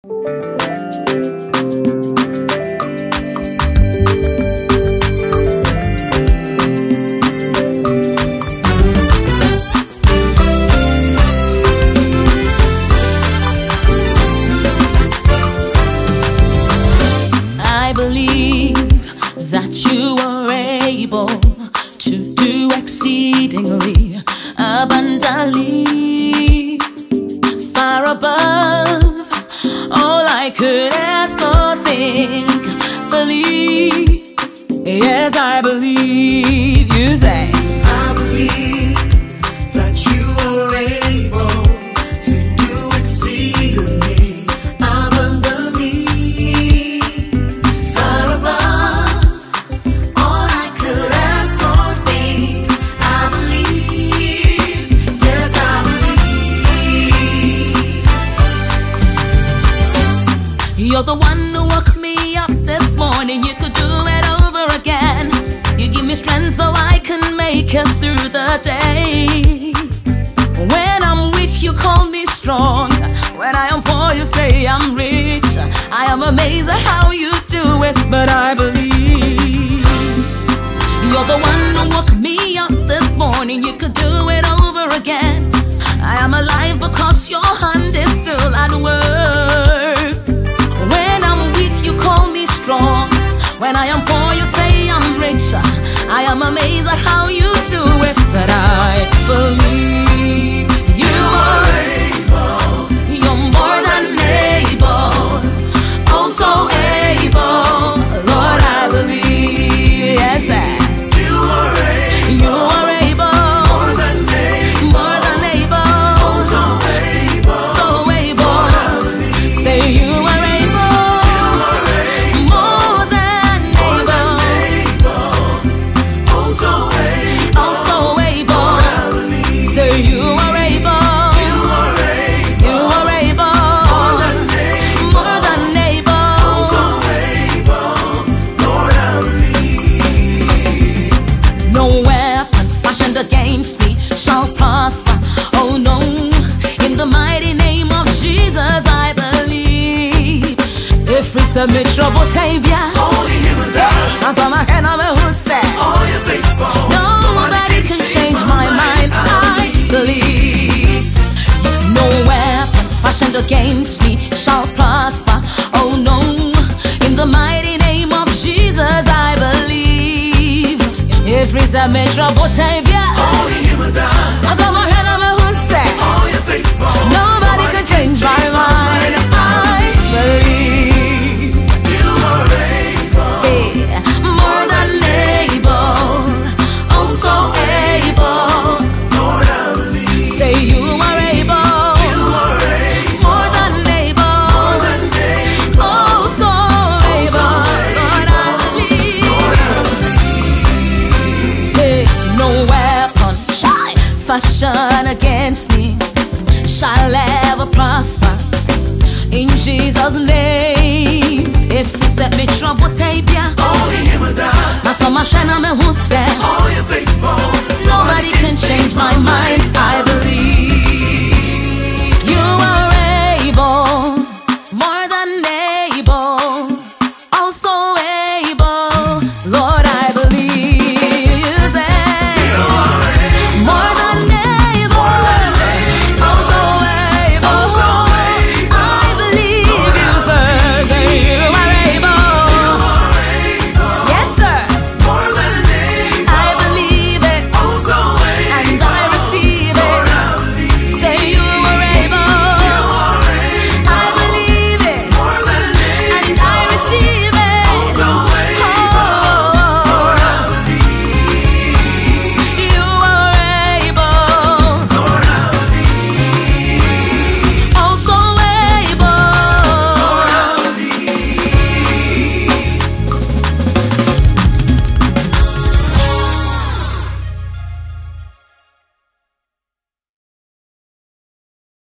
I believe that you yes, I believe. You say, I believe that you are able to do exceedingly abundantly far above all I could ask. I believe, yes, I believe. You're the one who woke me up this morning. You could strength so I can make it through the day. When I'm weak, you call me strong. When I am poor, you say I'm rich. I am amazed at how you do it, but I believe. You're the one who woke me up this morning. You could do it over again. I am alive because your hand is amazed at how Tavia, as I'm a hand of a who's there. Nobody can change my mind. I believe. No weapon fashioned against me shall prosper. Oh no, in the mighty name of Jesus I believe. Trouble, Tavia, as I'm a hand fashion against me shall ever prosper. In Jesus' name, if you set me trouble, tape ya. Now so much and I'm who said nobody can change